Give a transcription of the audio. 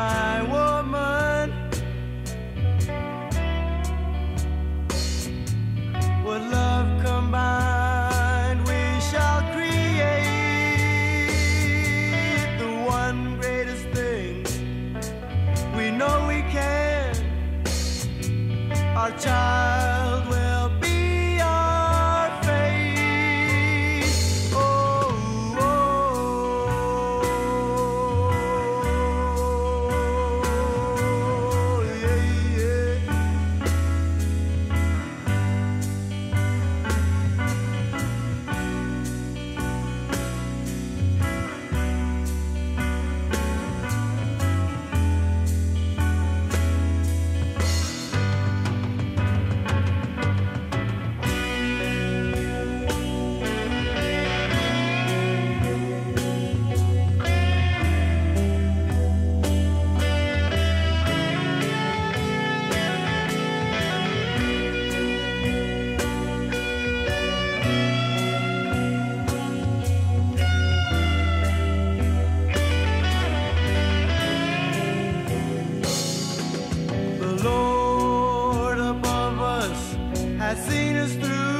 my woman. What love combined we shall create The one greatest thing we know we can. Our child that seen us through.